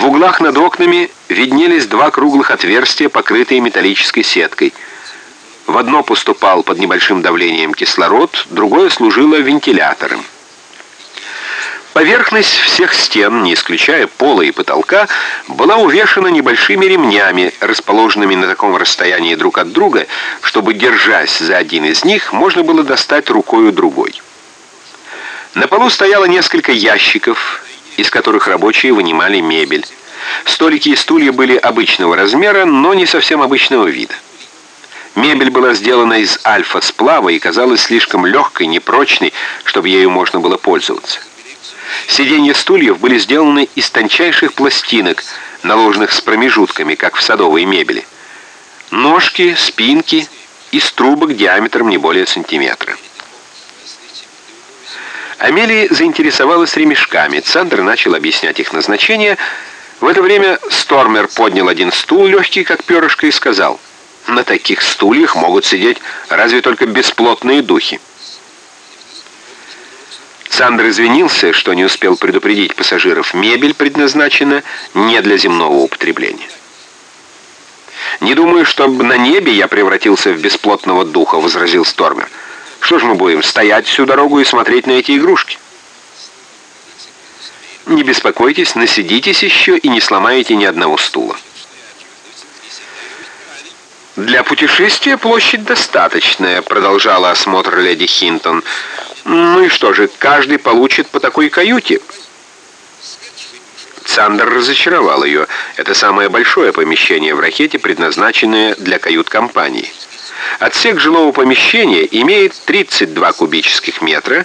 В углах над окнами виднелись два круглых отверстия, покрытые металлической сеткой. В одно поступал под небольшим давлением кислород, другое служило вентилятором. Поверхность всех стен, не исключая пола и потолка, была увешана небольшими ремнями, расположенными на таком расстоянии друг от друга, чтобы, держась за один из них, можно было достать рукою другой. На полу стояло несколько ящиков, из которых рабочие вынимали мебель. Столики и стулья были обычного размера, но не совсем обычного вида. Мебель была сделана из альфа-сплава и казалась слишком легкой, непрочной, чтобы ею можно было пользоваться. Сиденья стульев были сделаны из тончайших пластинок, наложенных с промежутками, как в садовой мебели. Ножки, спинки из трубок диаметром не более сантиметра. Амелия заинтересовалась ремешками. Цандер начал объяснять их назначение. В это время Стормер поднял один стул, легкий как перышко, и сказал, «На таких стульях могут сидеть разве только бесплотные духи». Сандер извинился, что не успел предупредить пассажиров. Мебель предназначена не для земного употребления. «Не думаю, чтобы на небе я превратился в бесплотного духа», — возразил Стормер. «Что ж мы будем, стоять всю дорогу и смотреть на эти игрушки?» «Не беспокойтесь, насидитесь еще и не сломаете ни одного стула». «Для путешествия площадь достаточная», — продолжала осмотр леди Хинтон. «Ну и что же, каждый получит по такой каюте?» Цандер разочаровал ее. Это самое большое помещение в ракете, предназначенное для кают-компании. Отсек жилого помещения имеет 32 кубических метра,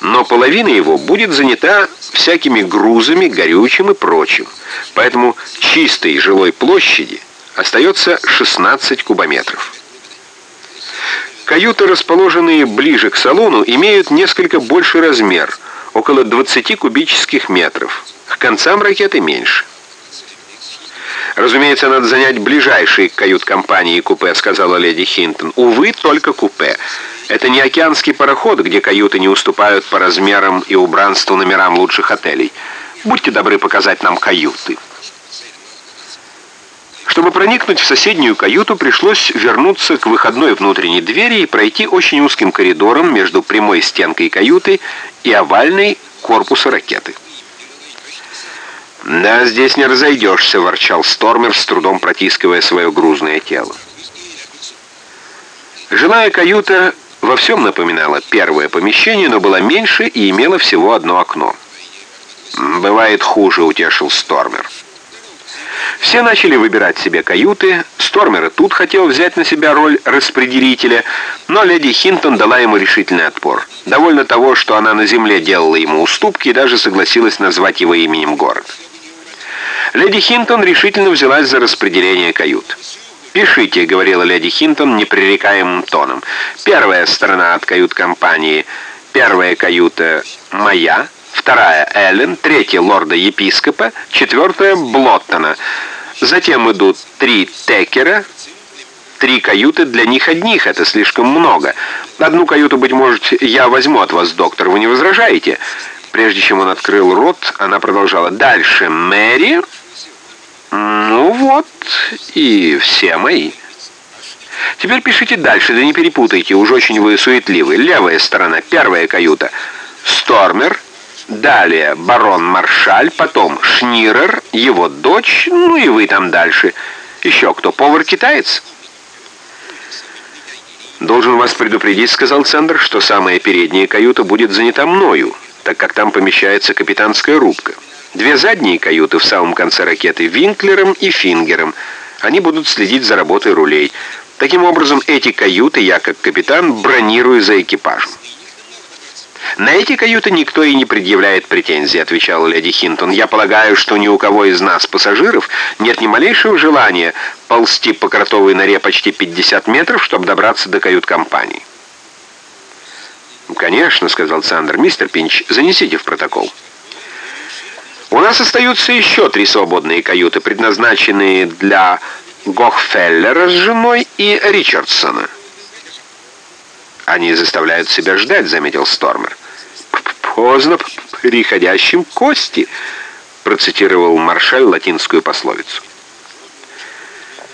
но половина его будет занята всякими грузами, горючим и прочим. Поэтому чистой жилой площади остается 16 кубометров. Каюты, расположенные ближе к салону, имеют несколько больший размер, около 20 кубических метров. К концам ракеты меньше. «Разумеется, надо занять ближайшие к кают-компании купе», — сказала леди Хинтон. «Увы, только купе. Это не океанский пароход, где каюты не уступают по размерам и убранству номерам лучших отелей. Будьте добры показать нам каюты». Чтобы проникнуть в соседнюю каюту, пришлось вернуться к выходной внутренней двери и пройти очень узким коридором между прямой стенкой каюты и овальной корпуса ракеты. «Да, здесь не разойдешься», — ворчал Стормер, с трудом протискивая свое грузное тело. Жилая каюта во всем напоминала первое помещение, но была меньше и имела всего одно окно. «Бывает хуже», — утешил Стормер. Все начали выбирать себе каюты. Стормер и тут хотел взять на себя роль распределителя, но леди Хинтон дала ему решительный отпор. Довольно того, что она на земле делала ему уступки и даже согласилась назвать его именем город. Леди Хинтон решительно взялась за распределение кают. «Пишите», — говорила леди Хинтон непререкаемым тоном. «Первая сторона от кают-компании. Первая каюта моя» вторая Эллен, третья лорда-епископа, четвертая Блоттона. Затем идут три Текера, три каюты для них одних, это слишком много. Одну каюту, быть может, я возьму от вас, доктор, вы не возражаете?» Прежде чем он открыл рот, она продолжала. «Дальше Мэри...» «Ну вот, и все мои». «Теперь пишите дальше, да не перепутайте, уж очень вы суетливы. Левая сторона, первая каюта. Стормер, Далее барон Маршаль, потом Шнирер, его дочь, ну и вы там дальше. Еще кто? Повар-китаец?» «Должен вас предупредить», — сказал Цендер, «что самая передняя каюта будет занята мною, так как там помещается капитанская рубка. Две задние каюты в самом конце ракеты — Винклером и Фингером. Они будут следить за работой рулей. Таким образом, эти каюты я, как капитан, бронирую за экипажем». «На эти каюты никто и не предъявляет претензий», — отвечала леди Хинтон. «Я полагаю, что ни у кого из нас, пассажиров, нет ни малейшего желания ползти по кротовой норе почти 50 метров, чтобы добраться до кают-компании». «Конечно», — сказал Сандер. «Мистер Пинч, занесите в протокол». «У нас остаются еще три свободные каюты, предназначенные для Гохфеллера с женой и Ричардсона». «Они заставляют себя ждать», — заметил Стормер. «Поздно приходящим кости», процитировал Маршаль латинскую пословицу.